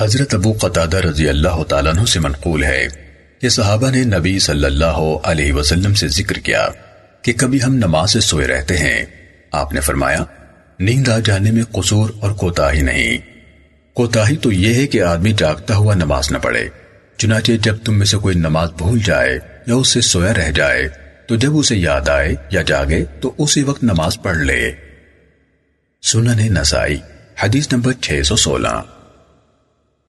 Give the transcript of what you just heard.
حضرت ابو قطادہ رضی اللہ تعالیٰ عنہ سے منقول ہے کہ صحابہ نے نبی صلی اللہ علیہ وسلم سے ذکر کیا کہ کبھی ہم نماز سے سوئے رہتے ہیں۔ آپ نے فرمایا، نیند آ جانے میں قصور اور کوتاہی نہیں۔ کوتاہی تو یہ ہے کہ آدمی جاگتا ہوا نماز نہ پڑھے۔ چنانچہ جب تم میں سے کوئی نماز بھول جائے یا اس سے سویا رہ جائے، تو جب اسے یاد آئے یا جاگے، تو اسی وقت نماز پڑھ لے۔ سنن نسائی، حدیث نمبر 616